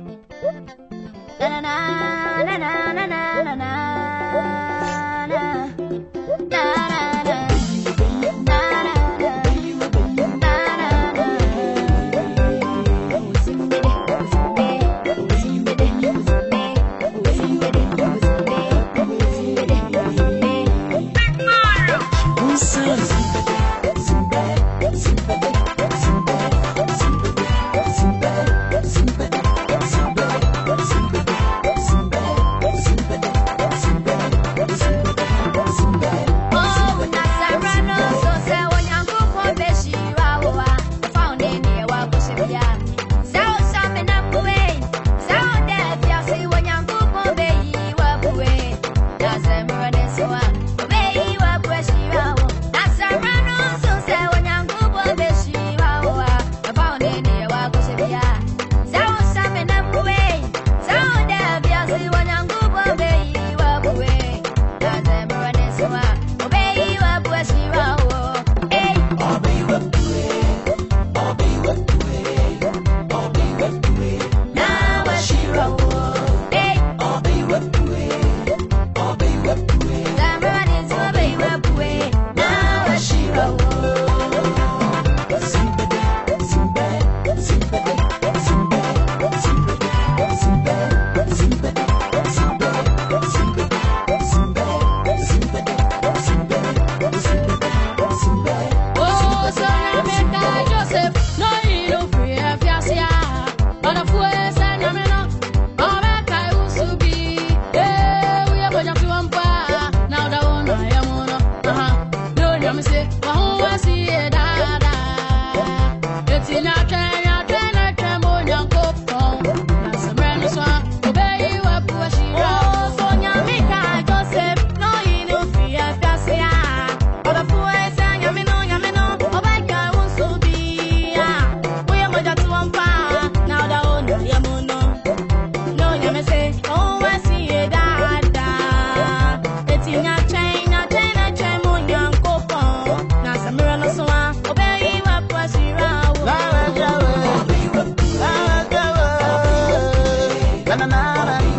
na na na na na na. na na na na